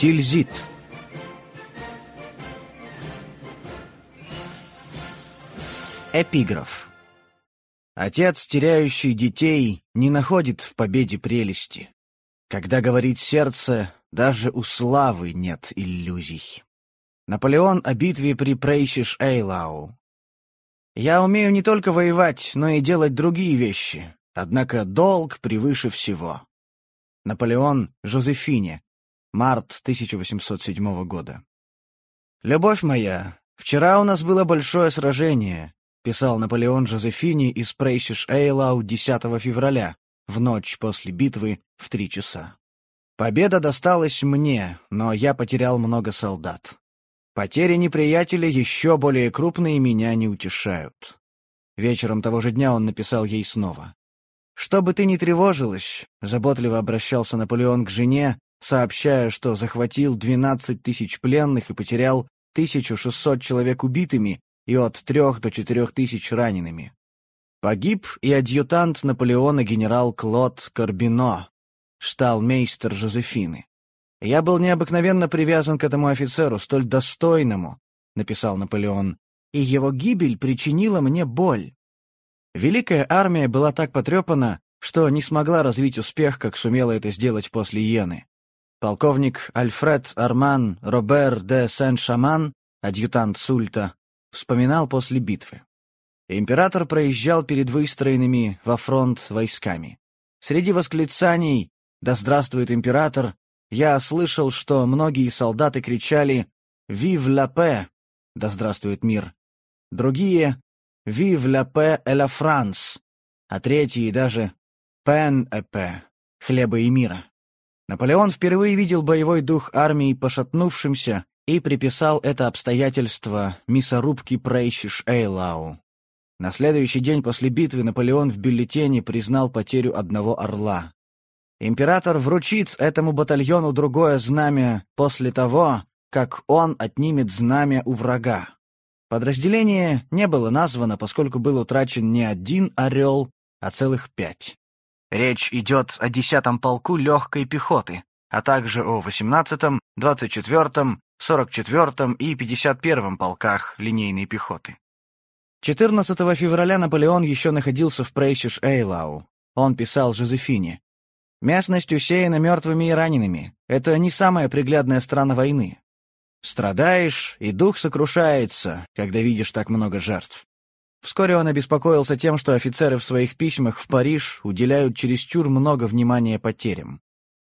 Тильзит. Эпиграф. Отец, теряющий детей, не находит в победе прелести. Когда говорит сердце, даже у славы нет иллюзий. Наполеон о битве при Прейшиш-Эйлау. Я умею не только воевать, но и делать другие вещи. Однако долг превыше всего. Наполеон Жозефине. Март 1807 года. «Любовь моя, вчера у нас было большое сражение», — писал Наполеон Жозефине из Прейшиш-Эйлау 10 февраля, в ночь после битвы в три часа. Победа досталась мне, но я потерял много солдат. Потери неприятеля еще более крупные меня не утешают. Вечером того же дня он написал ей снова. «Что бы ты ни тревожилась», — заботливо обращался Наполеон к жене, сообщая, что захватил 12 тысяч пленных и потерял 1600 человек убитыми и от 3 до 4 тысяч ранеными. Погиб и адъютант Наполеона генерал Клод Карбино, шталмейстер Жозефины. «Я был необыкновенно привязан к этому офицеру, столь достойному», — написал Наполеон, «и его гибель причинила мне боль». Великая армия была так потрепана, что не смогла развить успех, как сумела это сделать после Йены. Полковник Альфред Арман Робер де Сен-Шаман, адъютант Сульта, вспоминал после битвы. Император проезжал перед выстроенными во фронт войсками. Среди восклицаний «Да здравствует император!» я слышал, что многие солдаты кричали «Вив ла пе!» «Да здравствует мир!» Другие «Вив ла пе и ла Франс!» а третьи даже «Пен эпе!» «Хлеба и мира!» Наполеон впервые видел боевой дух армии пошатнувшимся и приписал это обстоятельство мясорубке Прейшиш Эйлау. На следующий день после битвы Наполеон в бюллетене признал потерю одного орла. Император вручит этому батальону другое знамя после того, как он отнимет знамя у врага. Подразделение не было названо, поскольку был утрачен не один орел, а целых пять. Речь идет о 10-м полку легкой пехоты, а также о 18-м, 24-м, 44-м и 51-м полках линейной пехоты. 14 февраля Наполеон еще находился в Прейшиш-Эйлау. Он писал Жозефине. Местность усеяна мертвыми и ранеными. Это не самая приглядная страна войны. Страдаешь, и дух сокрушается, когда видишь так много жертв. Вскоре он обеспокоился тем, что офицеры в своих письмах в Париж уделяют чересчур много внимания потерям.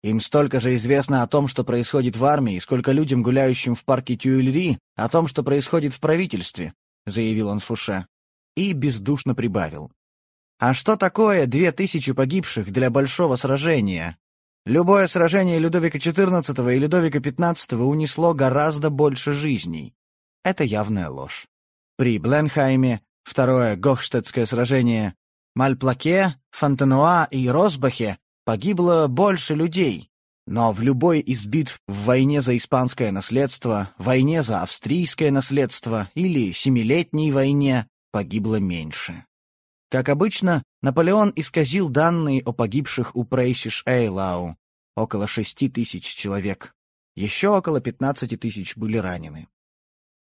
Им столько же известно о том, что происходит в армии, сколько людям, гуляющим в парке Тюильри, о том, что происходит в правительстве, — заявил он Фуше. И бездушно прибавил. А что такое две тысячи погибших для большого сражения? Любое сражение Людовика XIV и Людовика XV унесло гораздо больше жизней. Это явная ложь. При Бленхайме, второе Гохштедтское сражение, Мальплаке, Фонтенуа и Росбахе погибло больше людей. Но в любой из битв в войне за испанское наследство, войне за австрийское наследство или семилетней войне погибло меньше. Как обычно, Наполеон исказил данные о погибших у Прейсиш-Эйлау. Около шести тысяч человек. Еще около пятнадцати тысяч были ранены.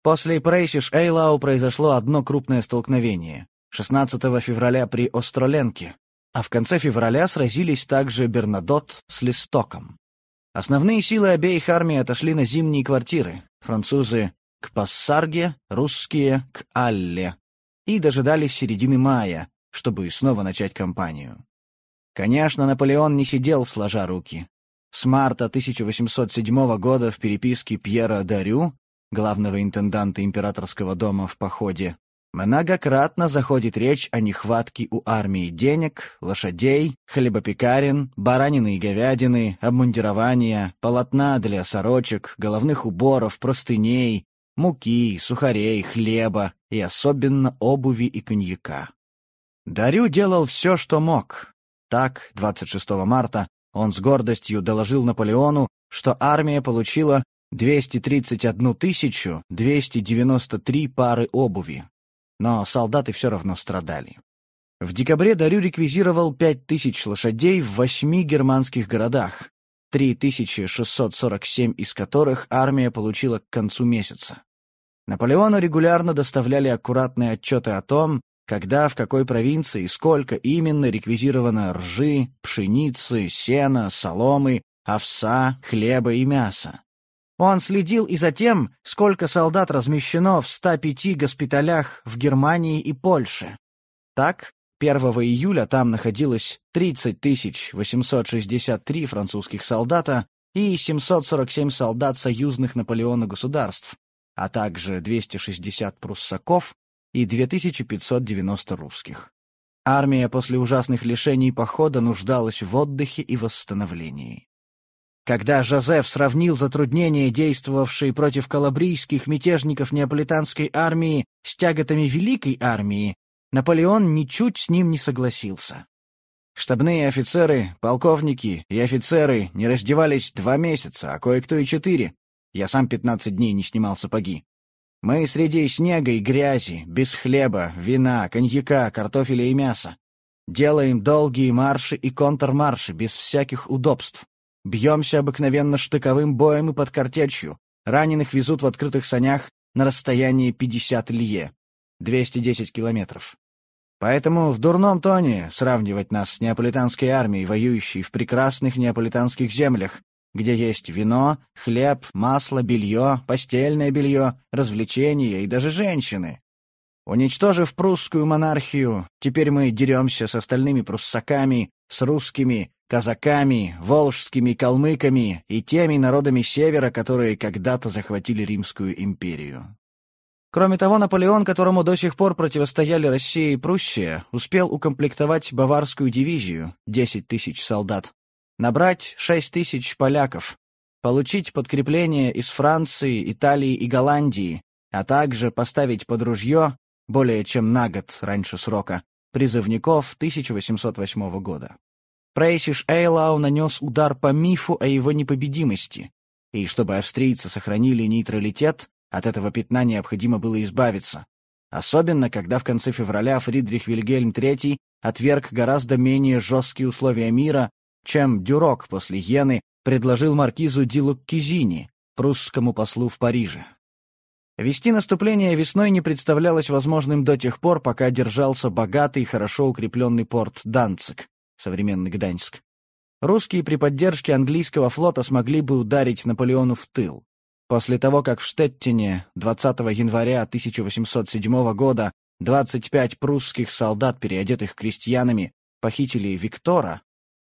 После Прейсиш-Эйлау произошло одно крупное столкновение. 16 февраля при Остроленке, а в конце февраля сразились также Бернадот с Лестоком. Основные силы обеих армий отошли на зимние квартиры. Французы — к Пассарге, русские — к Алле. И дожидались середины мая, чтобы снова начать кампанию. Конечно, Наполеон не сидел сложа руки. С марта 1807 года в переписке Пьера Дарю, главного интенданта императорского дома в походе, многократно заходит речь о нехватке у армии денег, лошадей, хлебопекарен, баранины и говядины, обмундирования, полотна для сорочек, головных уборов, простыней, муки, сухарей, хлеба и особенно обуви и коньяка. Дарю делал все, что мог. Так, 26 марта он с гордостью доложил Наполеону, что армия получила 231 293 пары обуви. Но солдаты все равно страдали. В декабре Дарю реквизировал 5000 лошадей в восьми германских городах. 3647 из которых армия получила к концу месяца. Наполеону регулярно доставляли аккуратные отчеты о том, когда, в какой провинции и сколько именно реквизировано ржи, пшеницы, сена, соломы, овса, хлеба и мяса. Он следил и за тем, сколько солдат размещено в 105 госпиталях в Германии и Польше. Так, 1 июля там находилось 30 863 французских солдата и 747 солдат союзных Наполеона государств, а также 260 пруссаков и 2590 русских. Армия после ужасных лишений похода нуждалась в отдыхе и восстановлении. Когда Жозеф сравнил затруднения, действовавшие против калабрийских мятежников неаполитанской армии, с тяготами Великой армии, Наполеон ничуть с ним не согласился. Штабные офицеры, полковники и офицеры не раздевались два месяца, а кое-кто и четыре. Я сам пятнадцать дней не снимал сапоги. Мы среди снега и грязи, без хлеба, вина, коньяка, картофеля и мяса. Делаем долгие марши и контрмарши без всяких удобств. Бьемся обыкновенно штыковым боем и под картечью. Раненых везут в открытых санях на расстоянии 50 лье. 210 километров. Поэтому в дурном тоне сравнивать нас с неаполитанской армией, воюющей в прекрасных неаполитанских землях, где есть вино, хлеб, масло, белье, постельное белье, развлечения и даже женщины. Уничтожив прусскую монархию, теперь мы деремся с остальными пруссаками, с русскими, казаками, волжскими калмыками и теми народами севера, которые когда-то захватили Римскую империю. Кроме того, Наполеон, которому до сих пор противостояли Россия и Пруссия, успел укомплектовать баварскую дивизию, 10 тысяч солдат, набрать 6 тысяч поляков, получить подкрепление из Франции, Италии и Голландии, а также поставить под ружье, более чем на год раньше срока, призывников 1808 года. Прейсиш Эйлау нанес удар по мифу о его непобедимости, и чтобы австрийцы сохранили нейтралитет, от этого пятна необходимо было избавиться. Особенно, когда в конце февраля Фридрих Вильгельм III отверг гораздо менее жесткие условия мира, чем Дюрок после Йены предложил маркизу Ди Луккизини, прусскому послу в Париже. Вести наступление весной не представлялось возможным до тех пор, пока держался богатый и хорошо укрепленный порт Данцик, современный Гданьск. Русские при поддержке английского флота смогли бы ударить Наполеону в тыл. После того, как в Штеттине 20 января 1807 года 25 прусских солдат, переодетых крестьянами, похитили Виктора,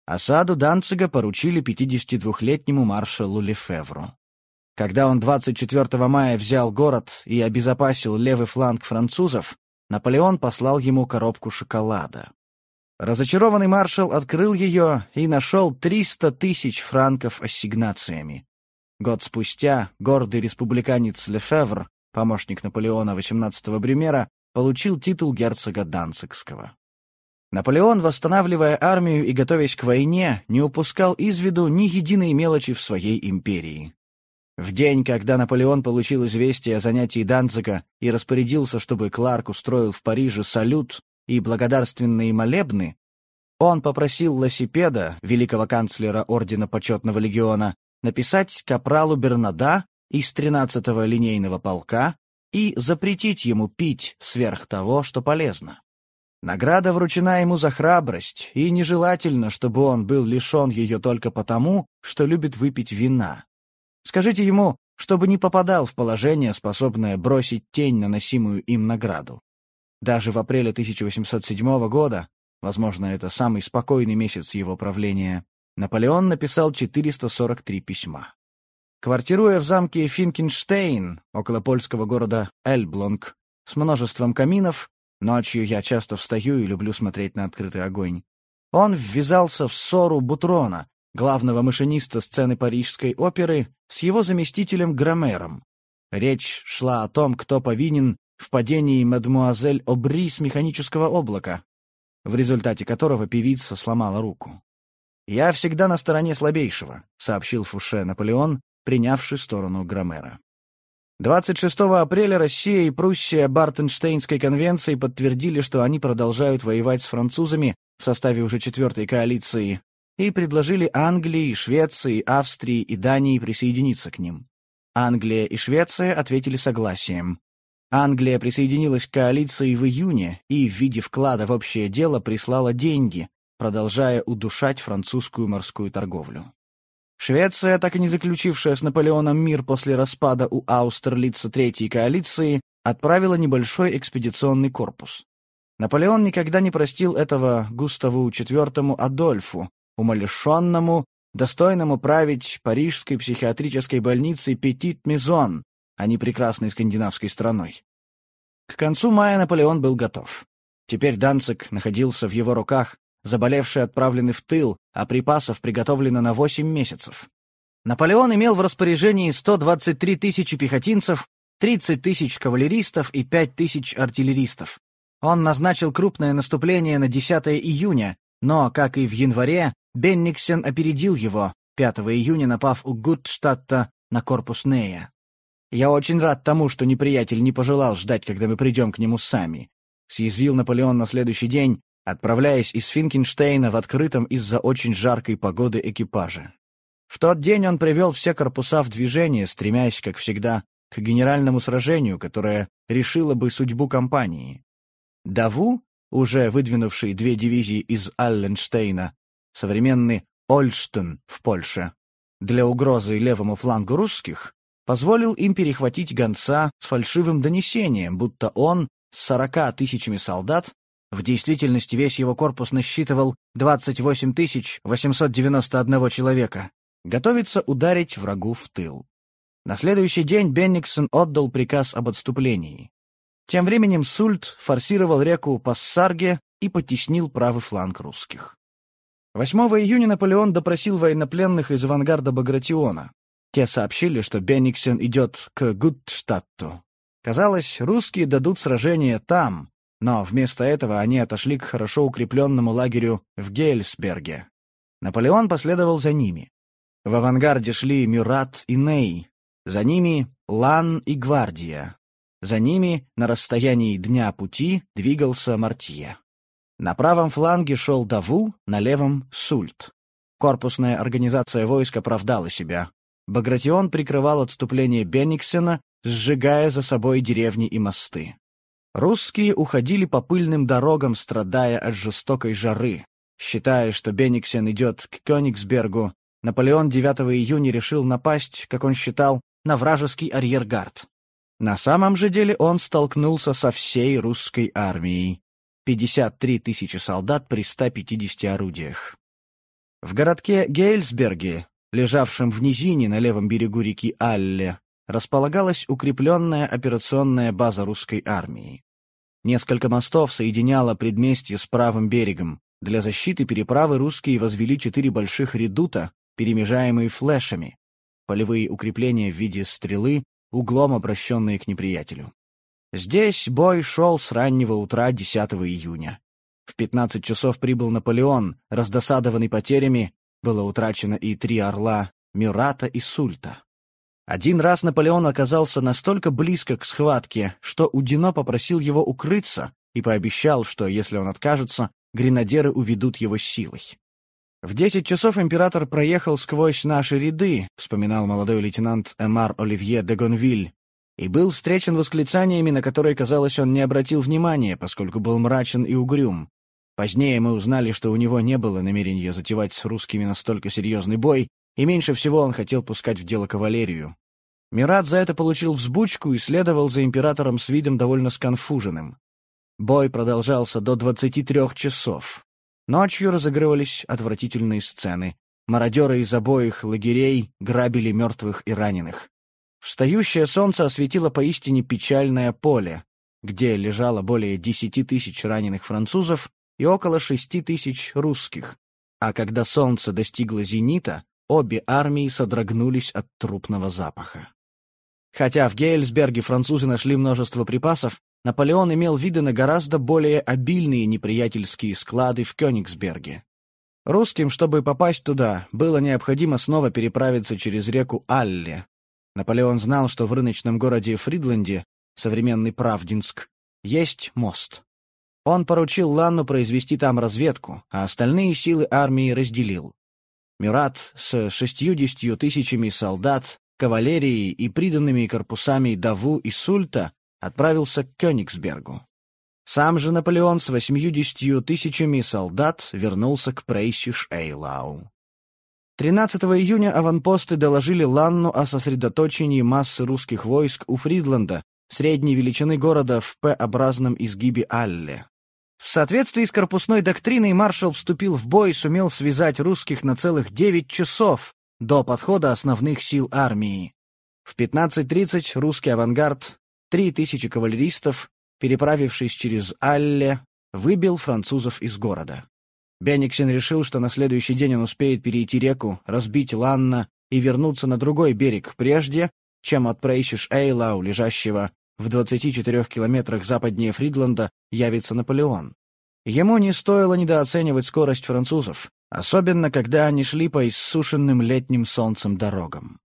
осаду Данцига поручили 52-летнему маршалу Лефевру. Когда он 24 мая взял город и обезопасил левый фланг французов, Наполеон послал ему коробку шоколада. Разочарованный маршал открыл ее и нашел 300 тысяч франков ассигнациями. Год спустя гордый республиканец Лефевр, помощник Наполеона XVIII Брюмера, получил титул герцога Данцигского. Наполеон, восстанавливая армию и готовясь к войне, не упускал из виду ни единой мелочи в своей империи. В день, когда Наполеон получил известие о занятии Данцига и распорядился, чтобы Кларк устроил в Париже салют и благодарственные молебны, он попросил Лосипеда, великого канцлера Ордена Почетного Легиона, написать капралу Бернада из 13-го линейного полка и запретить ему пить сверх того, что полезно. Награда вручена ему за храбрость, и нежелательно, чтобы он был лишен ее только потому, что любит выпить вина. Скажите ему, чтобы не попадал в положение, способное бросить тень на носимую им награду. Даже в апреле 1807 года, возможно, это самый спокойный месяц его правления, Наполеон написал 443 письма. Квартируя в замке Финкенштейн, около польского города Эльблонг, с множеством каминов, ночью я часто встаю и люблю смотреть на открытый огонь, он ввязался в ссору Бутрона, главного машиниста сцены Парижской оперы, с его заместителем Громером. Речь шла о том, кто повинен в падении мадмуазель Обри с механического облака, в результате которого певица сломала руку. «Я всегда на стороне слабейшего», — сообщил Фуше Наполеон, принявший сторону Громера. 26 апреля Россия и Пруссия Бартенштейнской конвенции подтвердили, что они продолжают воевать с французами в составе уже четвертой коалиции. и предложили Англии, Швеции, Австрии и Дании присоединиться к ним. Англия и Швеция ответили согласием. Англия присоединилась к коалиции в июне и в виде вклада в общее дело прислала деньги, продолжая удушать французскую морскую торговлю. Швеция, так и не заключившая с Наполеоном мир после распада у Аустерлица Третьей коалиции, отправила небольшой экспедиционный корпус. Наполеон никогда не простил этого Густаву IV Адольфу, умалишенному, достойному править парижской психиатрической больницей Петит Мизон, а не прекрасной скандинавской страной. К концу мая Наполеон был готов. Теперь Данцик находился в его руках, заболевший отправленный в тыл, а припасов приготовлено на 8 месяцев. Наполеон имел в распоряжении 123 тысячи пехотинцев, 30 тысяч кавалеристов и 5 тысяч артиллеристов. Он назначил крупное наступление на 10 июня, но, как и в январе, Бенниксен опередил его, 5 июня напав у Гудштадта на корпус Нея. «Я очень рад тому, что неприятель не пожелал ждать, когда мы придем к нему сами», — съязвил Наполеон на следующий день, отправляясь из Финкенштейна в открытом из-за очень жаркой погоды экипаже. В тот день он привел все корпуса в движение, стремясь, как всегда, к генеральному сражению, которое решило бы судьбу кампании. Даву, уже выдвинувший две дивизии из Алленштейна, современный Ольштен в Польше, для угрозы левому флангу русских, позволил им перехватить гонца с фальшивым донесением, будто он с сорока тысячами солдат, в действительности весь его корпус насчитывал 28 891 человека, готовится ударить врагу в тыл. На следующий день Бенниксон отдал приказ об отступлении. Тем временем Сульт форсировал реку Пассарге и потеснил правый фланг русских. 8 июня Наполеон допросил военнопленных из авангарда Багратиона. Те сообщили, что Бенниксен идет к Гудштадту. Казалось, русские дадут сражение там, но вместо этого они отошли к хорошо укрепленному лагерю в Гельсберге. Наполеон последовал за ними. В авангарде шли Мюрат и Ней, за ними Лан и Гвардия, за ними, на расстоянии дня пути, двигался Мартье. На правом фланге шел Даву, на левом — Сульт. Корпусная организация войск оправдала себя. Багратион прикрывал отступление Бенниксена, сжигая за собой деревни и мосты. Русские уходили по пыльным дорогам, страдая от жестокой жары. Считая, что Бенниксен идет к Кёнигсбергу, Наполеон 9 июня решил напасть, как он считал, на вражеский арьергард. На самом же деле он столкнулся со всей русской армией. 53 тысячи солдат при 150 орудиях. В городке Гейльсберге, лежавшем в низине на левом берегу реки Алле, располагалась укрепленная операционная база русской армии. Несколько мостов соединяло предместье с правым берегом. Для защиты переправы русские возвели четыре больших редута, перемежаемые флешами, полевые укрепления в виде стрелы углом обращенные к неприятелю. Здесь бой шел с раннего утра 10 июня. В 15 часов прибыл Наполеон, раздосадованный потерями, было утрачено и три орла Мюрата и Сульта. Один раз Наполеон оказался настолько близко к схватке, что Удино попросил его укрыться и пообещал, что, если он откажется, гренадеры уведут его силой. «В десять часов император проехал сквозь наши ряды», — вспоминал молодой лейтенант Эмар Оливье де Гонвиль, и был встречен восклицаниями, на которые, казалось, он не обратил внимания, поскольку был мрачен и угрюм. Позднее мы узнали, что у него не было намерения затевать с русскими настолько серьезный бой, и меньше всего он хотел пускать в дело кавалерию. Мират за это получил взбучку и следовал за императором с видом довольно сконфуженным. Бой продолжался до 23 часов. Ночью разыгрывались отвратительные сцены. Мародеры из обоих лагерей грабили мертвых и раненых. Встающее солнце осветило поистине печальное поле, где лежало более десяти тысяч раненых французов и около шести тысяч русских. А когда солнце достигло зенита, обе армии содрогнулись от трупного запаха. Хотя в Гейльсберге французы нашли множество припасов, Наполеон имел виды на гораздо более обильные неприятельские склады в Кёнигсберге. Русским, чтобы попасть туда, было необходимо снова переправиться через реку Алле. Наполеон знал, что в рыночном городе Фридленде, современный Правдинск, есть мост. Он поручил Ланну произвести там разведку, а остальные силы армии разделил. Мюрат с шестьюдесятью тысячами солдат, кавалерией и приданными корпусами Даву и Сульта отправился к Кёнигсбергу. Сам же Наполеон с восьмидесятью тысячами солдат вернулся к Прейсиш-Эйлау. 13 июня аванпосты доложили Ланну о сосредоточении массы русских войск у Фридланда, средней величины города в П-образном изгибе Алле. В соответствии с корпусной доктриной маршал вступил в бой и сумел связать русских на целых 9 часов до подхода основных сил армии. В 15.30 русский авангард, 3000 кавалеристов, переправившись через Алле, выбил французов из города. Бениксен решил, что на следующий день он успеет перейти реку, разбить Ланна и вернуться на другой берег прежде, чем отпрейщишь Эйлау, лежащего в 24 километрах западнее Фридланда явится Наполеон. Ему не стоило недооценивать скорость французов, особенно когда они шли по иссушенным летним солнцем дорогам.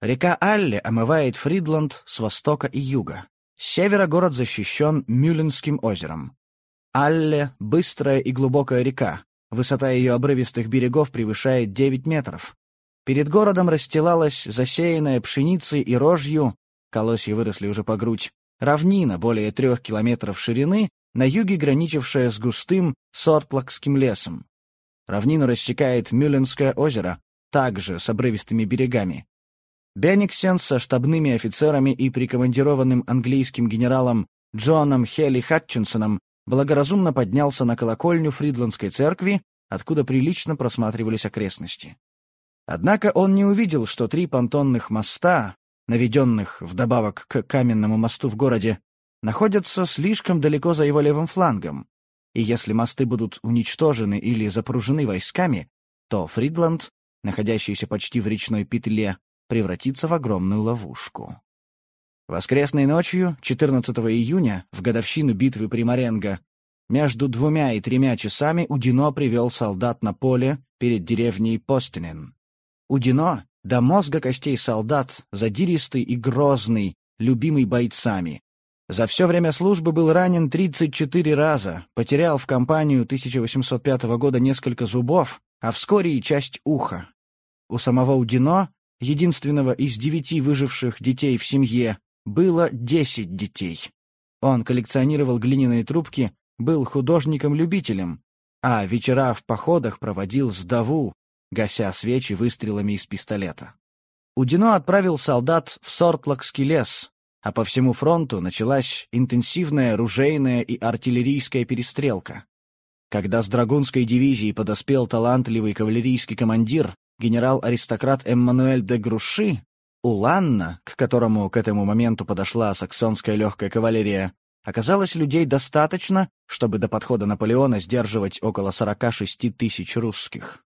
Река Алле омывает Фридланд с востока и юга. С севера город защищен Мюлленским озером. Алле — быстрая и глубокая река. Высота ее обрывистых берегов превышает 9 метров. Перед городом расстилалась засеянная пшеницей и рожью колосья выросли уже по грудь, равнина более трех километров ширины, на юге граничившая с густым Сортлакским лесом. Равнину рассекает Мюлленское озеро, также с обрывистыми берегами. Бениксен со штабными офицерами и прикомандированным английским генералом Джоном Хелли Хатчинсоном благоразумно поднялся на колокольню Фридландской церкви, откуда прилично просматривались окрестности. Однако он не увидел, что три понтонных моста, наведенных вдобавок к каменному мосту в городе, находятся слишком далеко за его левым флангом, и если мосты будут уничтожены или запружены войсками, то Фридланд, находящийся почти в речной петле, превратится в огромную ловушку. Воскресной ночью, 14 июня, в годовщину битвы при Маренго, между двумя и тремя часами Удино привел солдат на поле перед деревней Постинен. Удино до мозга костей солдат, задиристый и грозный, любимый бойцами. За все время службы был ранен 34 раза, потерял в кампанию 1805 года несколько зубов, а вскоре и часть уха. У самого Удино, единственного из девяти выживших детей в семье, было 10 детей. Он коллекционировал глиняные трубки, был художником-любителем, а вечера в походах проводил с Даву, гася свечи выстрелами из пистолета. Удино отправил солдат в Сортлокский лес, а по всему фронту началась интенсивная ружейная и артиллерийская перестрелка. Когда с Драгунской дивизии подоспел талантливый кавалерийский командир, генерал-аристократ Эммануэль де Груши, у Ланна, к которому к этому моменту подошла саксонская легкая кавалерия, оказалось людей достаточно, чтобы до подхода Наполеона сдерживать около 46 тысяч русских.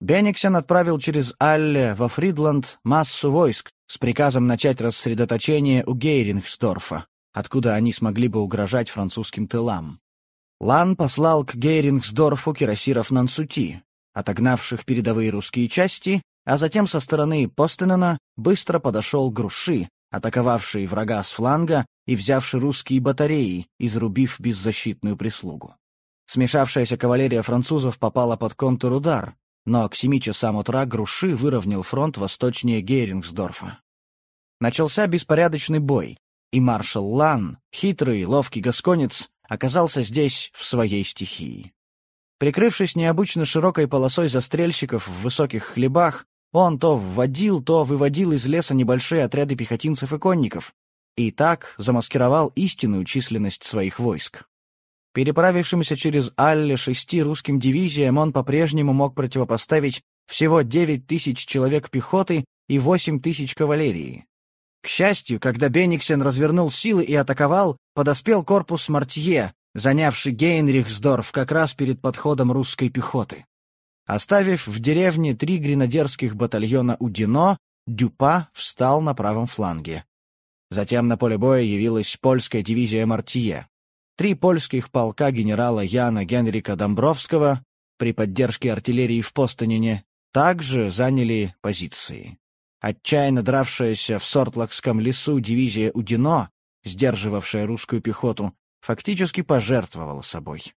Бениксен отправил через Алле во Фридланд массу войск с приказом начать рассредоточение у Гейрингсдорфа, откуда они смогли бы угрожать французским тылам. Лан послал к Гейрингсдорфу кирасиров Нансути, отогнавших передовые русские части, а затем со стороны Постенена быстро подошел Груши, атаковавший врага с фланга и взявший русские батареи, изрубив беззащитную прислугу. Смешавшаяся кавалерия французов попала под контур-удар, но к семи часам утра Груши выровнял фронт восточнее Герингсдорфа. Начался беспорядочный бой, и маршал Лан, хитрый, ловкий гасконец, оказался здесь в своей стихии. Прикрывшись необычно широкой полосой застрельщиков в высоких хлебах, он то вводил, то выводил из леса небольшие отряды пехотинцев и конников, и так замаскировал истинную численность своих войск. Переправившимся через Алле шести русским дивизиям он по-прежнему мог противопоставить всего 9 тысяч человек пехоты и 8 тысяч кавалерии. К счастью, когда Бениксен развернул силы и атаковал, подоспел корпус Мартье, занявший Гейнрихсдорф как раз перед подходом русской пехоты. Оставив в деревне три гренадерских батальона Удино, Дюпа встал на правом фланге. Затем на поле боя явилась польская дивизия Мартье. Три польских полка генерала Яна Генрика Домбровского при поддержке артиллерии в Постонине также заняли позиции. Отчаянно дравшаяся в Сортлакском лесу дивизия Удино, сдерживавшая русскую пехоту, фактически пожертвовала собой.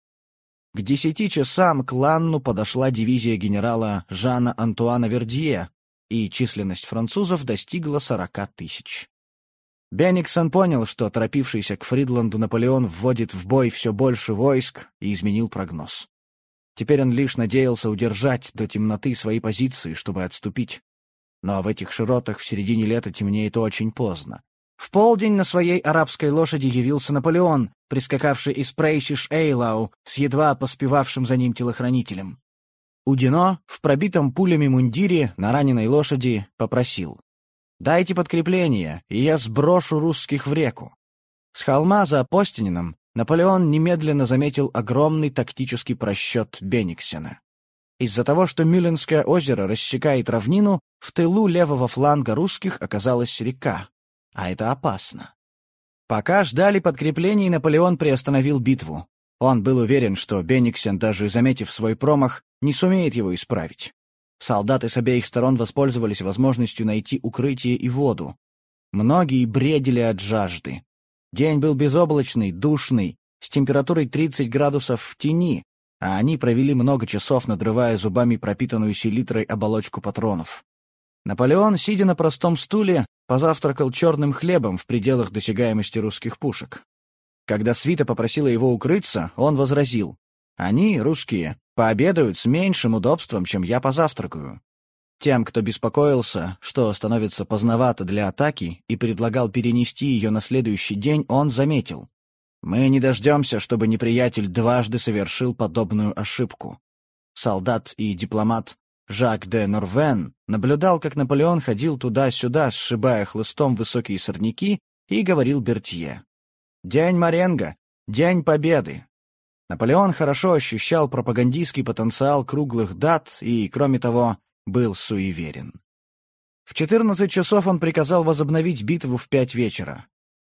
К десяти часам к Ланну подошла дивизия генерала Жана Антуана Вердье, и численность французов достигла сорока тысяч. Бениксон понял, что торопившийся к Фридланду Наполеон вводит в бой все больше войск и изменил прогноз. Теперь он лишь надеялся удержать до темноты свои позиции, чтобы отступить. Но в этих широтах в середине лета темнеет очень поздно. В полдень на своей арабской лошади явился Наполеон, прискакавший из Прейсиш-Эйлау с едва поспевавшим за ним телохранителем. Удино в пробитом пулями мундире на раненой лошади попросил. «Дайте подкрепление, и я сброшу русских в реку». С холма за Постинином Наполеон немедленно заметил огромный тактический просчет Бениксена. Из-за того, что Мюлленское озеро рассекает равнину, в тылу левого фланга русских оказалась река, а это опасно. Пока ждали подкреплений, Наполеон приостановил битву. Он был уверен, что Бениксен, даже заметив свой промах, не сумеет его исправить. Солдаты с обеих сторон воспользовались возможностью найти укрытие и воду. Многие бредили от жажды. День был безоблачный, душный, с температурой 30 градусов в тени, а они провели много часов, надрывая зубами пропитанную селитрой оболочку патронов. Наполеон, сидя на простом стуле, позавтракал черным хлебом в пределах досягаемости русских пушек. Когда свита попросила его укрыться, он возразил. «Они, русские, пообедают с меньшим удобством, чем я позавтракаю». Тем, кто беспокоился, что становится поздновато для атаки, и предлагал перенести ее на следующий день, он заметил. «Мы не дождемся, чтобы неприятель дважды совершил подобную ошибку». Солдат и дипломат Жак де Норвен наблюдал, как Наполеон ходил туда-сюда, сшибая хлыстом высокие сорняки, и говорил Бертье. «День Маренго! День Победы!» Наполеон хорошо ощущал пропагандистский потенциал круглых дат и, кроме того, был суеверен. В 14 часов он приказал возобновить битву в пять вечера.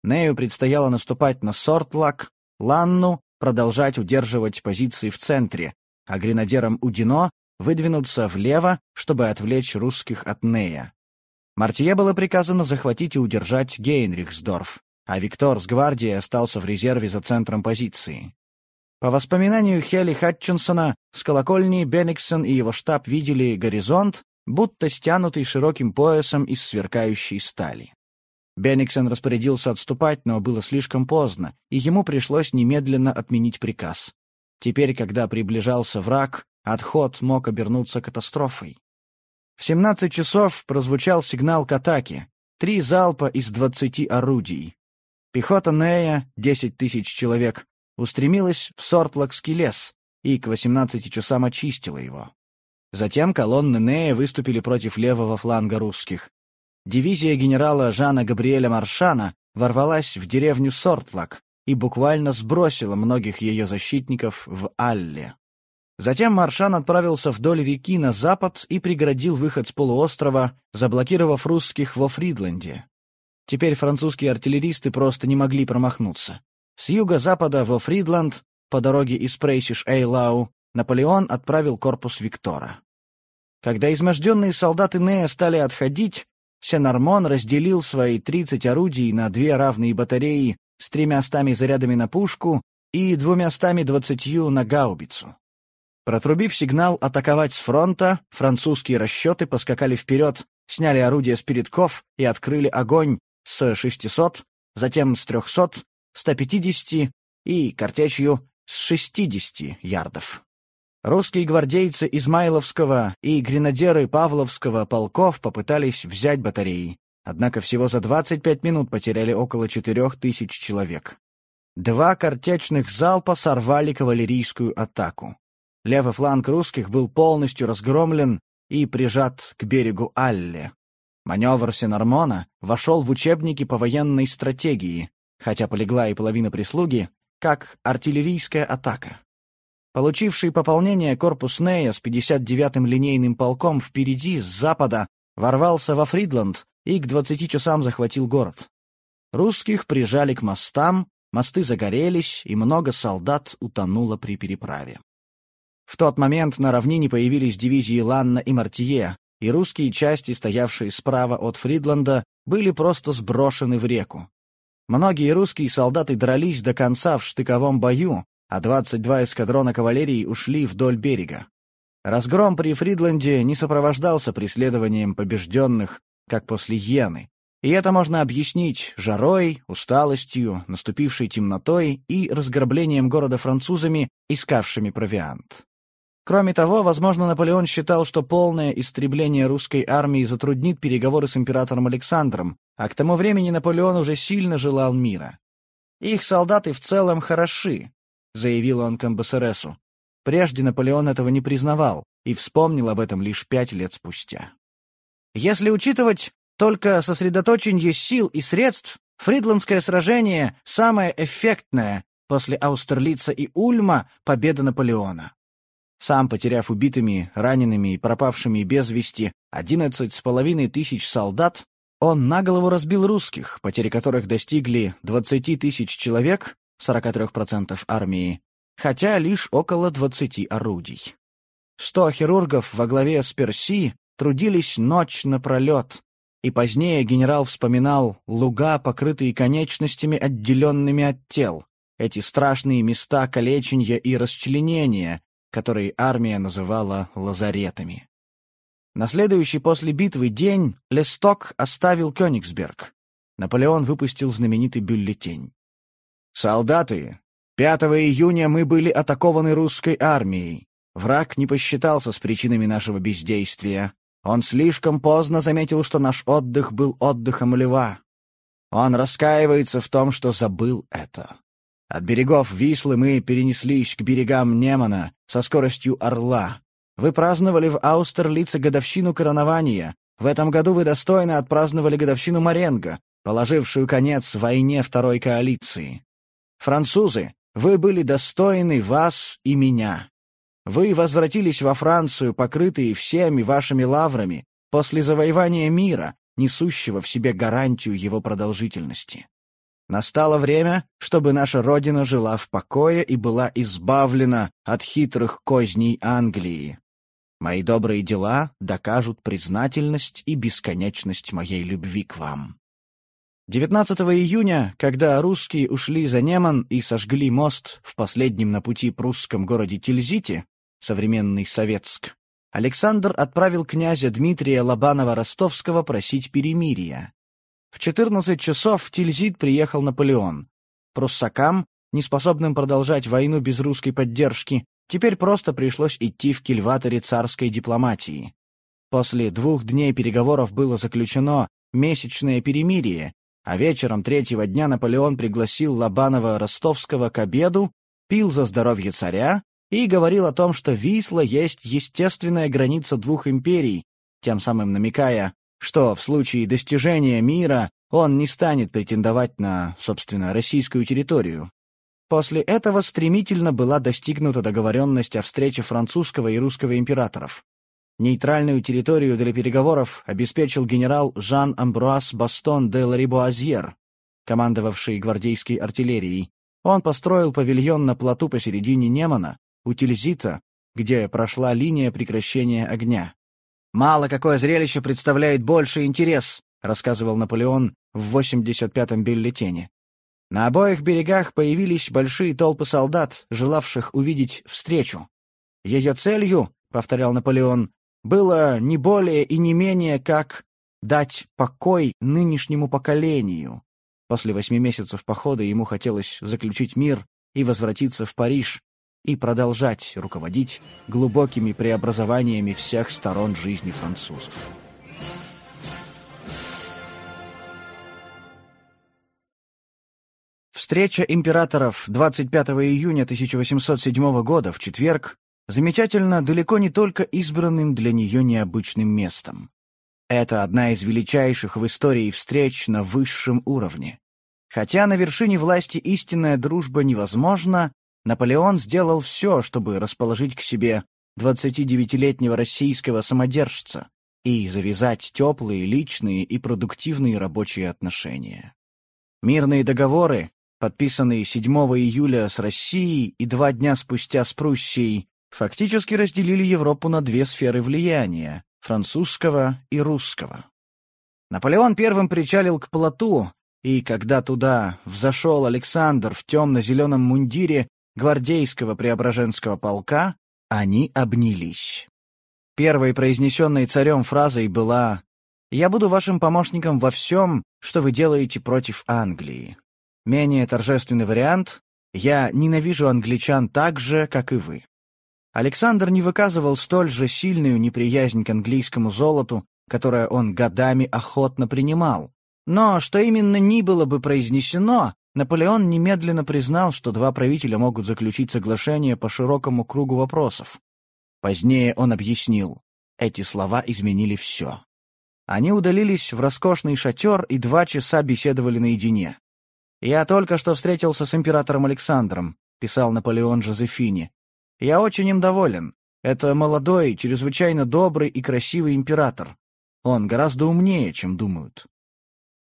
Нею предстояло наступать на Сортлак, Ланну, продолжать удерживать позиции в центре, а гренадерам Удино выдвинуться влево, чтобы отвлечь русских от Нея. Мартье было приказано захватить и удержать Гейнрихсдорф, а Виктор с гвардией остался в резерве за центром позиции. По воспоминанию Хелли Хатчинсона, с колокольни Бенниксон и его штаб видели горизонт, будто стянутый широким поясом из сверкающей стали. Бенниксон распорядился отступать, но было слишком поздно, и ему пришлось немедленно отменить приказ. Теперь, когда приближался враг, Отход мог обернуться катастрофой. В 17 часов прозвучал сигнал к атаке. Три залпа из 20 орудий. Пехота Нея, 10 тысяч человек, устремилась в Сортлакский лес и к 18 часам очистила его. Затем колонны Нея выступили против левого фланга русских. Дивизия генерала Жана Габриэля Маршана ворвалась в деревню Сортлак и буквально сбросила многих ее защитников в Алле. Затем Маршан отправился вдоль реки на запад и преградил выход с полуострова, заблокировав русских во Фридленде. Теперь французские артиллеристы просто не могли промахнуться. С юго-запада во Фридланд, по дороге из Прейсиш-Эйлау, Наполеон отправил корпус Виктора. Когда изможденные солдаты Нея стали отходить, Сенармон разделил свои 30 орудий на две равные батареи с тремястами зарядами на пушку и двумястами двадцатью на гаубицу. Протрубив сигнал атаковать с фронта, французские расчеты поскакали вперед, сняли орудия с передков и открыли огонь с 600, затем с 300, 150 и картечью с 60 ярдов. Русские гвардейцы Измайловского и гренадеры Павловского полков попытались взять батареи, однако всего за 25 минут потеряли около 4000 человек. Два картечных залпа сорвали кавалерийскую атаку. Левый фланг русских был полностью разгромлен и прижат к берегу Алле. Маневр Сенармона вошел в учебники по военной стратегии, хотя полегла и половина прислуги, как артиллерийская атака. Получивший пополнение корпус Нея с 59-м линейным полком впереди с запада ворвался во Фридланд и к 20 часам захватил город. Русских прижали к мостам, мосты загорелись, и много солдат утонуло при переправе. В тот момент на равнине появились дивизии Ланна и Мартье, и русские части, стоявшие справа от Фридланда, были просто сброшены в реку. Многие русские солдаты дрались до конца в штыковом бою, а 22 эскадрона кавалерии ушли вдоль берега. Разгром при Фридланде не сопровождался преследованием побежденных, как после Йены, и это можно объяснить жарой, усталостью, наступившей темнотой и разграблением города французами, искавшими провиант. Кроме того, возможно, Наполеон считал, что полное истребление русской армии затруднит переговоры с императором Александром, а к тому времени Наполеон уже сильно желал мира. «Их солдаты в целом хороши», — заявил он Камбасересу. Прежде Наполеон этого не признавал и вспомнил об этом лишь пять лет спустя. Если учитывать только сосредоточение сил и средств, Фридландское сражение — самое эффектное после Аустерлица и Ульма победа Наполеона. Сам потеряв убитыми, ранеными и пропавшими без вести одиннадцать с половиной тысяч солдат, он наголову разбил русских, потери которых достигли 20 тысяч человек, 43% армии, хотя лишь около 20 орудий. Сто хирургов во главе с Перси трудились ночь напролет, и позднее генерал вспоминал луга, покрытые конечностями, отделенными от тел, эти страшные места калеченья и расчленения, которые армия называла лазаретами. На следующий после битвы день Лесток оставил Кёнигсберг. Наполеон выпустил знаменитый бюллетень. «Солдаты, 5 июня мы были атакованы русской армией. Враг не посчитался с причинами нашего бездействия. Он слишком поздно заметил, что наш отдых был отдыхом льва. Он раскаивается в том, что забыл это. От берегов Вислы мы перенеслись к берегам Немана со скоростью орла. Вы праздновали в Аустерлице годовщину коронования. В этом году вы достойно отпраздновали годовщину Маренго, положившую конец войне Второй коалиции. Французы, вы были достойны вас и меня. Вы возвратились во Францию, покрытые всеми вашими лаврами, после завоевания мира, несущего в себе гарантию его продолжительности. Настало время, чтобы наша Родина жила в покое и была избавлена от хитрых козней Англии. Мои добрые дела докажут признательность и бесконечность моей любви к вам. 19 июня, когда русские ушли за Неман и сожгли мост в последнем на пути прусском городе Тильзите, современный Советск, Александр отправил князя Дмитрия Лобанова-Ростовского просить перемирия. В 14 часов в Тильзит приехал Наполеон. Пруссакам, неспособным продолжать войну без русской поддержки, теперь просто пришлось идти в кильваторе царской дипломатии. После двух дней переговоров было заключено месячное перемирие, а вечером третьего дня Наполеон пригласил Лобанова-Ростовского к обеду, пил за здоровье царя и говорил о том, что Висла есть естественная граница двух империй, тем самым намекая, что в случае достижения мира он не станет претендовать на, собственно, российскую территорию. После этого стремительно была достигнута договоренность о встрече французского и русского императоров. Нейтральную территорию для переговоров обеспечил генерал Жан-Амбруас Бастон де Ларибуазьер, командовавший гвардейской артиллерией. Он построил павильон на плоту посередине Немана, у Тильзита, где прошла линия прекращения огня. «Мало какое зрелище представляет больший интерес», — рассказывал Наполеон в 85-м бюллетене. На обоих берегах появились большие толпы солдат, желавших увидеть встречу. Ее целью, — повторял Наполеон, — было не более и не менее как дать покой нынешнему поколению. После восьми месяцев похода ему хотелось заключить мир и возвратиться в Париж, и продолжать руководить глубокими преобразованиями всех сторон жизни французов. Встреча императоров 25 июня 1807 года в четверг замечательно далеко не только избранным для нее необычным местом. Это одна из величайших в истории встреч на высшем уровне. Хотя на вершине власти истинная дружба невозможна, Наполеон сделал все, чтобы расположить к себе 29-летнего российского самодержца и завязать теплые, личные и продуктивные рабочие отношения. Мирные договоры, подписанные 7 июля с Россией и два дня спустя с Пруссией, фактически разделили Европу на две сферы влияния — французского и русского. Наполеон первым причалил к плоту, и когда туда взошел Александр в темно-зеленом мундире, гвардейского Преображенского полка, они обнялись. Первой произнесенной царем фразой была «Я буду вашим помощником во всем, что вы делаете против Англии». Менее торжественный вариант «Я ненавижу англичан так же, как и вы». Александр не выказывал столь же сильную неприязнь к английскому золоту, которое он годами охотно принимал. Но что именно ни было бы произнесено, Наполеон немедленно признал, что два правителя могут заключить соглашение по широкому кругу вопросов. Позднее он объяснил, эти слова изменили все. Они удалились в роскошный шатер и два часа беседовали наедине. «Я только что встретился с императором Александром», — писал Наполеон Жозефине. «Я очень им доволен. Это молодой, чрезвычайно добрый и красивый император. Он гораздо умнее, чем думают».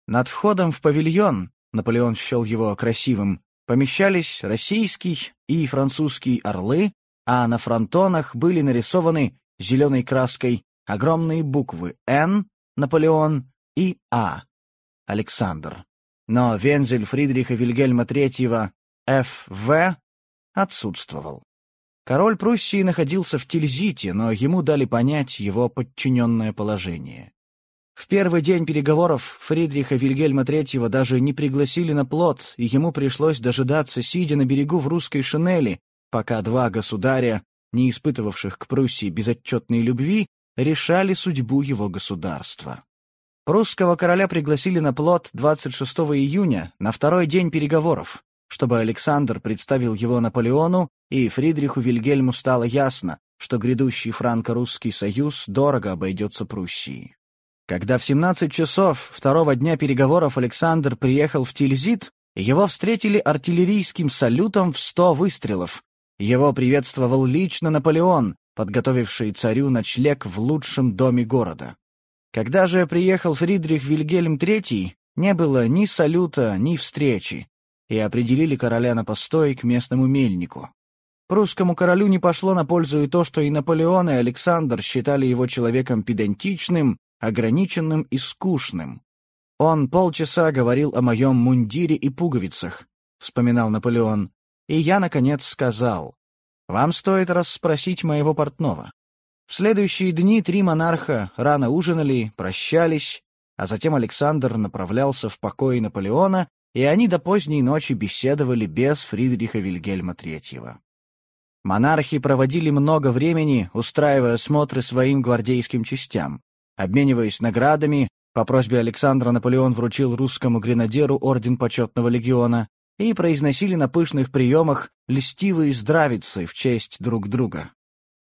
Над входом в павильон Наполеон счел его красивым, помещались российский и французский орлы, а на фронтонах были нарисованы зеленой краской огромные буквы «Н» — Наполеон и «А» — Александр. Но вензель Фридриха Вильгельма III Ф.В. отсутствовал. Король Пруссии находился в Тильзите, но ему дали понять его подчиненное положение. В первый день переговоров Фридриха Вильгельма III даже не пригласили на плот, и ему пришлось дожидаться, сидя на берегу в русской шинели, пока два государя, не испытывавших к Пруссии безотчетной любви, решали судьбу его государства. Прусского короля пригласили на плот 26 июня, на второй день переговоров, чтобы Александр представил его Наполеону, и Фридриху Вильгельму стало ясно, что грядущий франко-русский союз дорого обойдется Пруссии. Когда в 17 часов второго дня переговоров Александр приехал в Тильзит, его встретили артиллерийским салютом в 100 выстрелов. Его приветствовал лично Наполеон, подготовивший царю ночлег в лучшем доме города. Когда же приехал Фридрих Вильгельм III, не было ни салюта, ни встречи, и определили короля на постой к местному мельнику. Прусскому королю не пошло на пользу и то, что и Наполеон, и Александр считали его человеком педантичным, ограниченным и скучным. «Он полчаса говорил о моем мундире и пуговицах», — вспоминал Наполеон, и я, наконец, сказал, «Вам стоит расспросить моего портного». В следующие дни три монарха рано ужинали, прощались, а затем Александр направлялся в покой Наполеона, и они до поздней ночи беседовали без Фридриха Вильгельма III. Монархи проводили много времени, устраивая смотры своим гвардейским частям. Обмениваясь наградами, по просьбе Александра Наполеон вручил русскому гренадеру орден почетного легиона и произносили на пышных приемах льстивые здравицы в честь друг друга.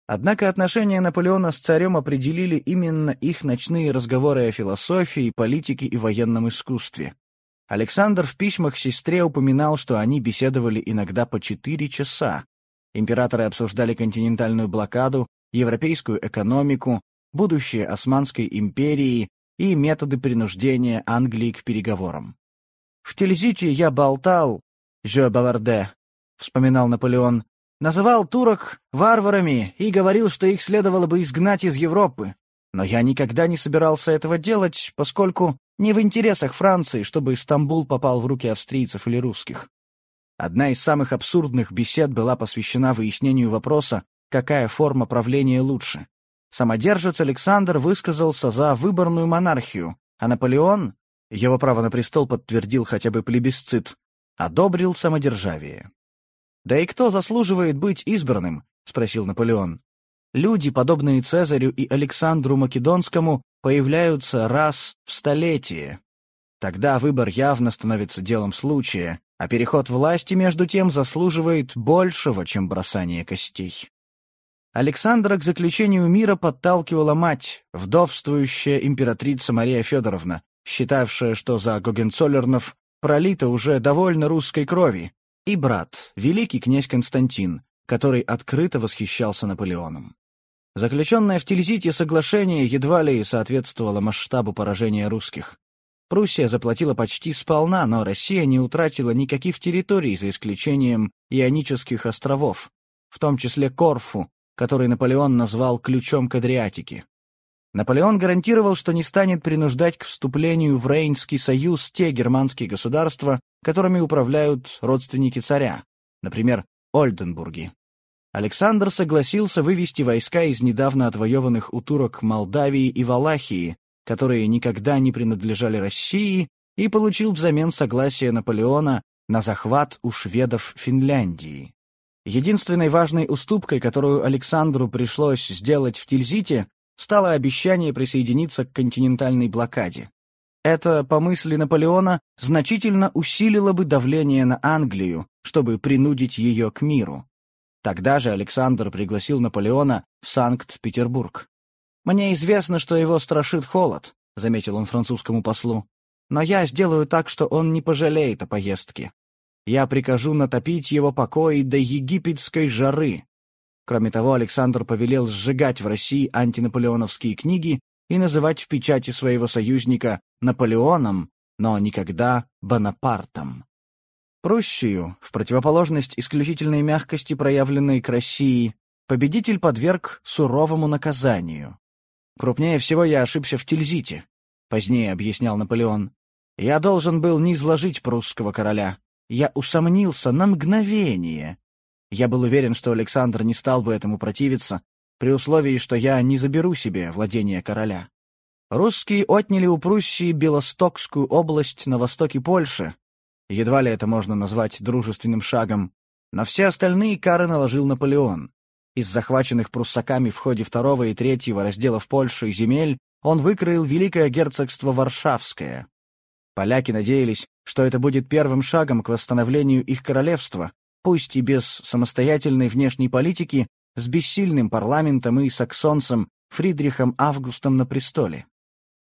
Однако отношения Наполеона с царем определили именно их ночные разговоры о философии, политике и военном искусстве. Александр в письмах сестре упоминал, что они беседовали иногда по четыре часа. Императоры обсуждали континентальную блокаду, европейскую экономику, будущее Османской империи и методы принуждения Англии к переговорам. «В Тильзите я болтал, Жё Баварде», — вспоминал Наполеон, называл турок варварами и говорил, что их следовало бы изгнать из Европы. Но я никогда не собирался этого делать, поскольку не в интересах Франции, чтобы Стамбул попал в руки австрийцев или русских. Одна из самых абсурдных бесед была посвящена выяснению вопроса, какая форма правления лучше Самодержец Александр высказался за выборную монархию, а Наполеон, его право на престол подтвердил хотя бы плебисцит, одобрил самодержавие. «Да и кто заслуживает быть избранным?» — спросил Наполеон. «Люди, подобные Цезарю и Александру Македонскому, появляются раз в столетие. Тогда выбор явно становится делом случая, а переход власти, между тем, заслуживает большего, чем бросание костей». Александра к заключению мира подталкивала мать, вдовствующая императрица Мария Федоровна, считавшая, что за Гогенцоллернов пролито уже довольно русской крови, и брат, великий князь Константин, который открыто восхищался Наполеоном. Заключенное в Тильзите соглашение едва ли соответствовало масштабу поражения русских. Пруссия заплатила почти сполна, но Россия не утратила никаких территорий, за исключением Ионических островов, в том числе Корфу, который Наполеон назвал ключом к Адриатике. Наполеон гарантировал, что не станет принуждать к вступлению в Рейнский союз те германские государства, которыми управляют родственники царя, например, Ольденбурге. Александр согласился вывести войска из недавно отвоеванных у турок Молдавии и Валахии, которые никогда не принадлежали России, и получил взамен согласие Наполеона на захват у шведов Финляндии. Единственной важной уступкой, которую Александру пришлось сделать в Тильзите, стало обещание присоединиться к континентальной блокаде. Это, по мысли Наполеона, значительно усилило бы давление на Англию, чтобы принудить ее к миру. Тогда же Александр пригласил Наполеона в Санкт-Петербург. «Мне известно, что его страшит холод», — заметил он французскому послу. «Но я сделаю так, что он не пожалеет о поездке. Я прикажу натопить его покои до египетской жары, Кроме того, Александр повелел сжигать в России антинаполеоновские книги и называть в печати своего союзника Наполеоном, но никогда Бонапартом. Пруссию, в противоположность исключительной мягкости, проявленной к России, победитель подверг суровому наказанию. «Крупнее всего я ошибся в Тильзите», — позднее объяснял Наполеон. «Я должен был не изложить прусского короля. Я усомнился на мгновение, я был уверен, что Александр не стал бы этому противиться, при условии, что я не заберу себе владение короля. Русские отняли у Пруссии Белостокскую область на востоке Польши. Едва ли это можно назвать дружественным шагом. На все остальные кары наложил Наполеон. Из захваченных пруссаками в ходе второго и третьего разделов Польши и земель он выкроил Великое герцогство Варшавское. Поляки надеялись, что это будет первым шагом к восстановлению их королевства, пусть и без самостоятельной внешней политики, с бессильным парламентом и саксонцем Фридрихом Августом на престоле.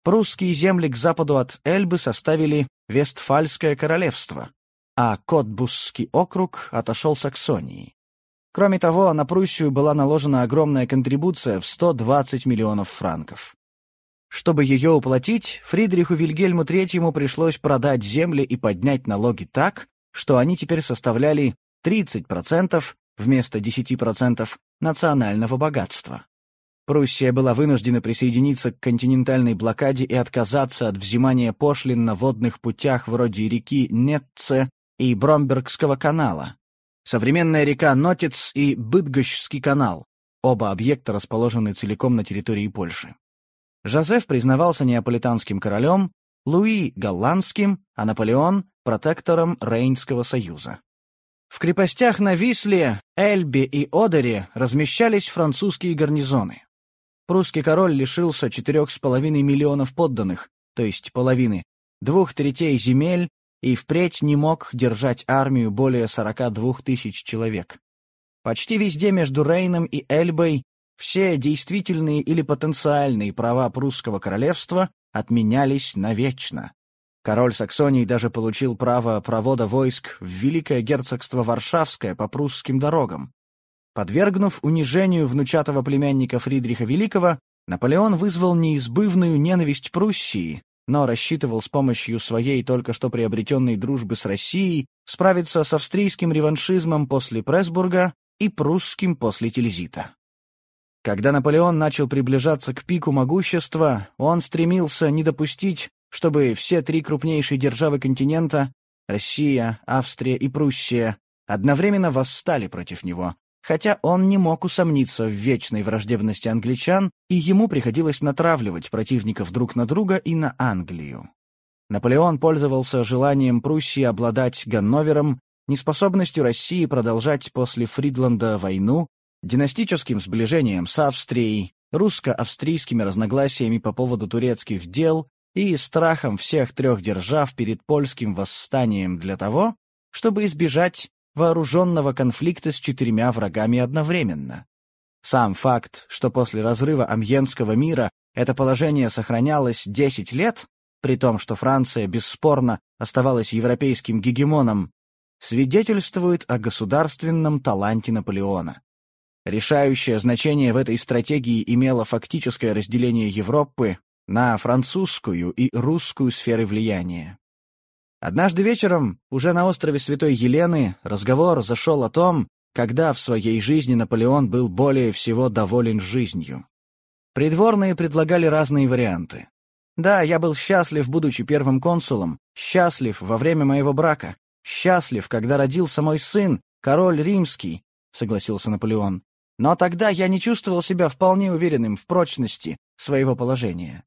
Прусские земли к западу от Эльбы составили Вестфальское королевство, а Котбусский округ отошел Саксонии. Кроме того, на Пруссию была наложена огромная контрибуция в 120 миллионов франков. Чтобы ее уплатить, Фридриху Вильгельму III пришлось продать земли и поднять налоги так, что они теперь составляли 30% вместо 10% национального богатства. Пруссия была вынуждена присоединиться к континентальной блокаде и отказаться от взимания пошлин на водных путях вроде реки Нетце и Бромбергского канала. Современная река Нотец и Быдгощский канал, оба объекта расположены целиком на территории Польши. Жозеф признавался неаполитанским королем, Луи — голландским, а Наполеон — протектором Рейнского союза. В крепостях на Висле, Эльбе и Одере размещались французские гарнизоны. Прусский король лишился четырех с половиной миллионов подданных, то есть половины, двух третей земель и впредь не мог держать армию более 42 тысяч человек. Почти везде между Рейном и Эльбой все действительные или потенциальные права прусского королевства отменялись навечно. Король Саксонии даже получил право провода войск в Великое герцогство Варшавское по прусским дорогам. Подвергнув унижению внучатого племянника Фридриха Великого, Наполеон вызвал неизбывную ненависть Пруссии, но рассчитывал с помощью своей только что приобретенной дружбы с Россией справиться с австрийским реваншизмом после Пресбурга и прусским после Тильзита. Когда Наполеон начал приближаться к пику могущества, он стремился не допустить, чтобы все три крупнейшие державы континента — Россия, Австрия и Пруссия — одновременно восстали против него, хотя он не мог усомниться в вечной враждебности англичан, и ему приходилось натравливать противников друг на друга и на Англию. Наполеон пользовался желанием Пруссии обладать Ганновером, неспособностью России продолжать после Фридланда войну, династическим сближением с Австрией, русско-австрийскими разногласиями по поводу турецких дел и страхом всех трех держав перед польским восстанием для того, чтобы избежать вооруженного конфликта с четырьмя врагами одновременно. Сам факт, что после разрыва Амьенского мира это положение сохранялось 10 лет, при том, что Франция бесспорно оставалась европейским гегемоном, свидетельствует о государственном таланте Наполеона. Решающее значение в этой стратегии имело фактическое разделение Европы на французскую и русскую сферы влияния. Однажды вечером, уже на острове Святой Елены, разговор зашел о том, когда в своей жизни Наполеон был более всего доволен жизнью. Придворные предлагали разные варианты. Да, я был счастлив, будучи первым консулом, счастлив во время моего брака, счастлив, когда родился мой сын, король римский», — согласился Наполеон. «Но тогда я не чувствовал себя вполне уверенным в прочности своего положения.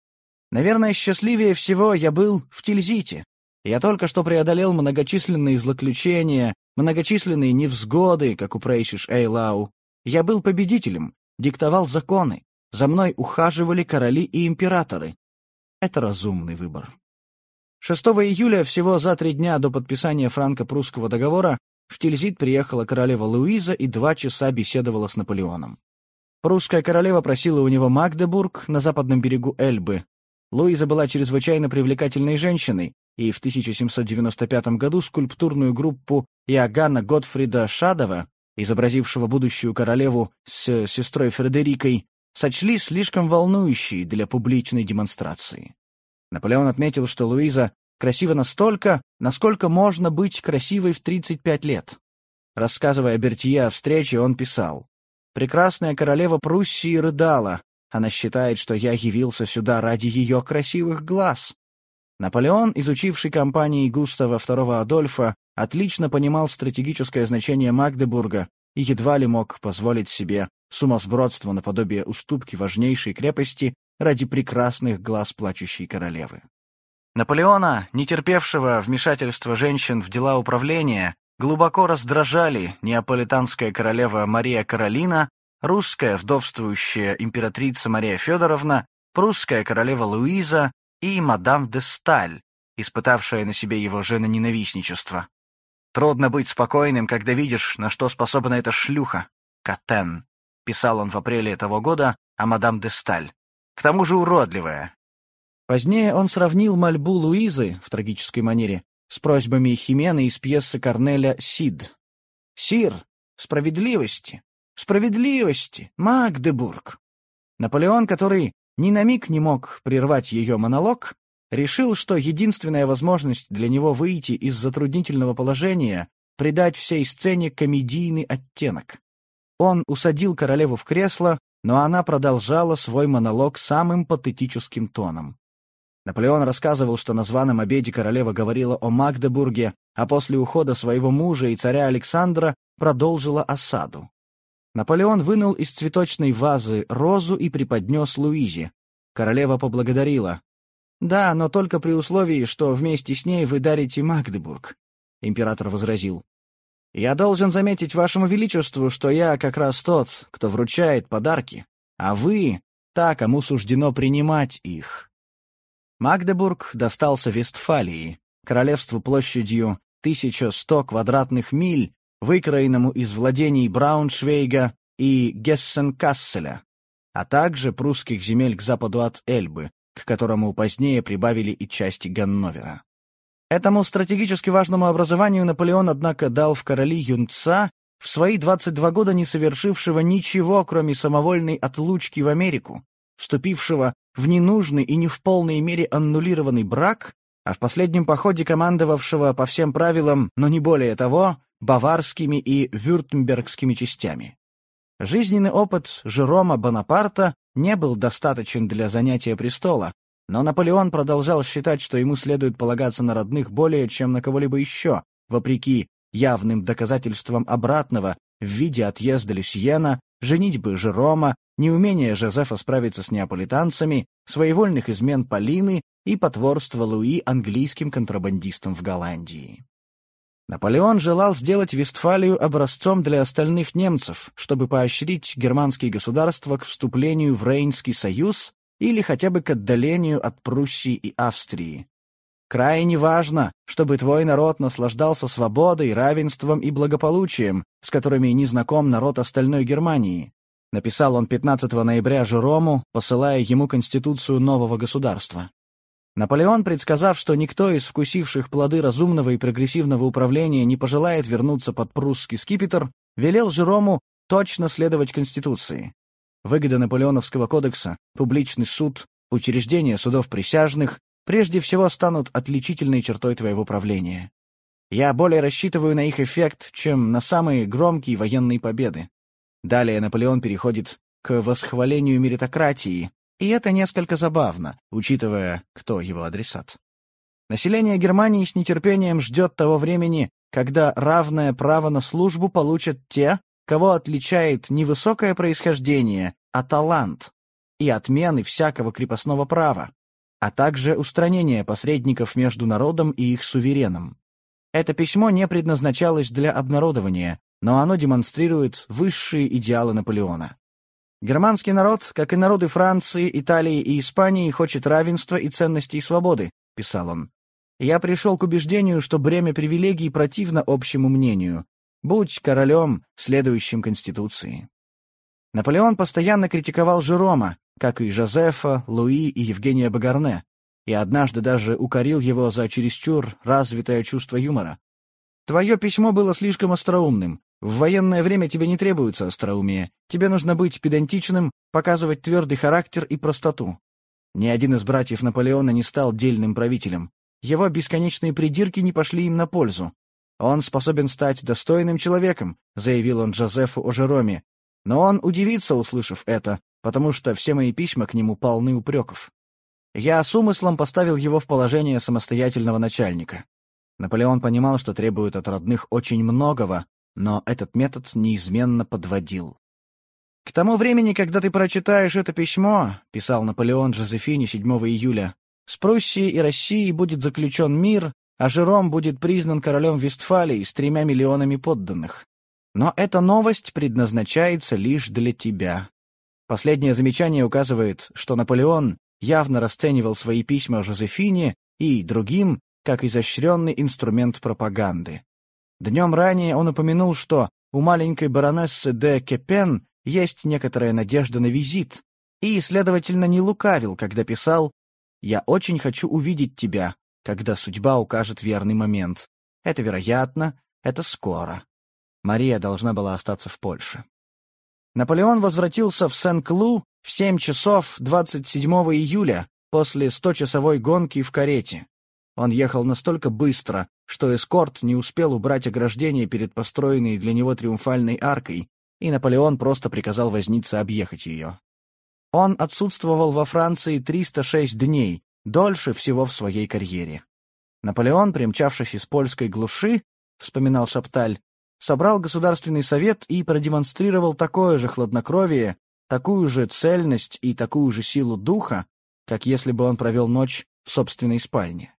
Наверное, счастливее всего я был в Тильзите. Я только что преодолел многочисленные злоключения, многочисленные невзгоды, как у Прейшиш Эйлау. Я был победителем, диктовал законы. За мной ухаживали короли и императоры. Это разумный выбор. 6 июля, всего за три дня до подписания франко-прусского договора, в Тильзит приехала королева Луиза и два часа беседовала с Наполеоном. Прусская королева просила у него Магдебург на западном берегу Эльбы. Луиза была чрезвычайно привлекательной женщиной, и в 1795 году скульптурную группу Иоганна Готфрида Шадова, изобразившего будущую королеву с сестрой Фредерикой, сочли слишком волнующей для публичной демонстрации. Наполеон отметил, что Луиза красива настолько, насколько можно быть красивой в 35 лет. Рассказывая Бертье о встрече, он писал, «Прекрасная королева Пруссии рыдала. Она считает, что я явился сюда ради ее красивых глаз». Наполеон, изучивший кампании Густава II Адольфа, отлично понимал стратегическое значение Магдебурга и едва ли мог позволить себе сумасбродство наподобие уступки важнейшей крепости ради прекрасных глаз плачущей королевы. Наполеона, не терпевшего вмешательства женщин в дела управления, глубоко раздражали неаполитанская королева Мария Каролина, русская вдовствующая императрица Мария Федоровна, прусская королева Луиза и мадам де Сталь, испытавшая на себе его женоненавистничество. «Трудно быть спокойным, когда видишь, на что способна эта шлюха, Катен», — писал он в апреле того года о мадам де Сталь. «К тому же уродливая». Позднее он сравнил мольбу Луизы в трагической манере с просьбами Химены из пьесы Корнеля «Сид». «Сир, справедливости, справедливости, Магдебург». Наполеон, который ни на миг не мог прервать ее монолог, решил, что единственная возможность для него выйти из затруднительного положения — придать всей сцене комедийный оттенок. Он усадил королеву в кресло, но она продолжала свой монолог самым патетическим тоном. Наполеон рассказывал, что на званом обеде королева говорила о Магдебурге, а после ухода своего мужа и царя Александра продолжила осаду. Наполеон вынул из цветочной вазы розу и преподнес Луизе. Королева поблагодарила. «Да, но только при условии, что вместе с ней вы дарите Магдебург», — император возразил. Я должен заметить вашему величеству, что я как раз тот, кто вручает подарки, а вы — та, кому суждено принимать их. Магдебург достался Вестфалии, королевству площадью 1100 квадратных миль, выкроенному из владений Брауншвейга и Гессенкасселя, а также прусских земель к западу от Эльбы, к которому позднее прибавили и части Ганновера. Этому стратегически важному образованию Наполеон, однако, дал в короли юнца, в свои 22 года не совершившего ничего, кроме самовольной отлучки в Америку, вступившего в ненужный и не в полной мере аннулированный брак, а в последнем походе командовавшего по всем правилам, но не более того, баварскими и вюртембергскими частями. Жизненный опыт Жерома Бонапарта не был достаточен для занятия престола, но Наполеон продолжал считать, что ему следует полагаться на родных более, чем на кого-либо еще, вопреки явным доказательствам обратного в виде отъезда Люсьена, женитьбы Жерома, неумения Жозефа справиться с неаполитанцами, своевольных измен Полины и потворства Луи английским контрабандистам в Голландии. Наполеон желал сделать Вестфалию образцом для остальных немцев, чтобы поощрить германские государства к вступлению в Рейнский союз или хотя бы к отдалению от Пруссии и Австрии. Крайне важно, чтобы твой народ наслаждался свободой, равенством и благополучием, с которыми не знаком народ остальной Германии. Написал он 15 ноября Жерому, посылая ему конституцию нового государства. Наполеон, предсказав, что никто из вкусивших плоды разумного и прогрессивного управления не пожелает вернуться под прусский скипетр, велел Жерому точно следовать Конституции. Выгода Наполеоновского кодекса, публичный суд, учреждение судов присяжных прежде всего станут отличительной чертой твоего правления. Я более рассчитываю на их эффект, чем на самые громкие военные победы. Далее Наполеон переходит к восхвалению меритократии, и это несколько забавно, учитывая, кто его адресат. Население Германии с нетерпением ждет того времени, когда равное право на службу получат те, кого отличает не высокое происхождение, а талант, и отмены всякого крепостного права, а также устранение посредников между народом и их сувереном. Это письмо не предназначалось для обнародования, но оно демонстрирует высшие идеалы Наполеона. Германский народ, как и народы Франции, Италии и Испании, хочет равенства и ценностей свободы, писал он. Я пришел к убеждению, что бремя привилегий противно общему мнению. Будь королем, следующим Конституции. Наполеон постоянно критиковал Жерома, как и Жозефа, Луи и Евгения Багарне, и однажды даже укорил его за чересчур развитое чувство юмора. «Твое письмо было слишком остроумным. В военное время тебе не требуется остроумие. Тебе нужно быть педантичным, показывать твердый характер и простоту». Ни один из братьев Наполеона не стал дельным правителем. Его бесконечные придирки не пошли им на пользу. «Он способен стать достойным человеком», — заявил он Джозефу о Жероме. Но он удивится, услышав это, потому что все мои письма к нему полны упреков. Я с умыслом поставил его в положение самостоятельного начальника. Наполеон понимал, что требует от родных очень многого, но этот метод неизменно подводил. «К тому времени, когда ты прочитаешь это письмо», — писал Наполеон Жозефине 7 июля, с Пруссией и Россией будет заключен мир, а Жером будет признан королем Вестфалии с тремя миллионами подданных. Но эта новость предназначается лишь для тебя. Последнее замечание указывает, что Наполеон явно расценивал свои письма Жозефине и другим как изощренный инструмент пропаганды. Днем ранее он упомянул, что у маленькой баронессы де Кепен есть некоторая надежда на визит, и, следовательно, не лукавил, когда писал я очень хочу увидеть тебя, когда судьба укажет верный момент. Это вероятно, это скоро. Мария должна была остаться в Польше. Наполеон возвратился в Сен-Клу в 7 часов 27 июля после сточасовой гонки в карете. Он ехал настолько быстро, что эскорт не успел убрать ограждение перед построенной для него триумфальной аркой, и Наполеон просто приказал вознице объехать ее. Он отсутствовал во Франции 306 дней, дольше всего в своей карьере. Наполеон, примчавшись из польской глуши, вспоминал Шапталь, собрал Государственный совет и продемонстрировал такое же хладнокровие, такую же цельность и такую же силу духа, как если бы он провел ночь в собственной спальне.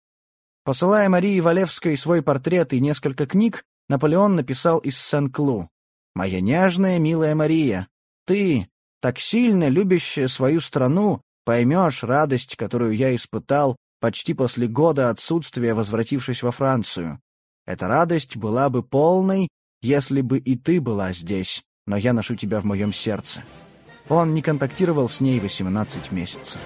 Посылая Марии Валевской свой портрет и несколько книг, Наполеон написал из Сен-Клу «Моя нежная, милая Мария, ты, так сильно любящая свою страну, поймешь радость, которую я испытал почти после года отсутствия, возвратившись во Францию. Эта радость была бы полной, если бы и ты была здесь, но я ношу тебя в моем сердце». Он не контактировал с ней 18 месяцев.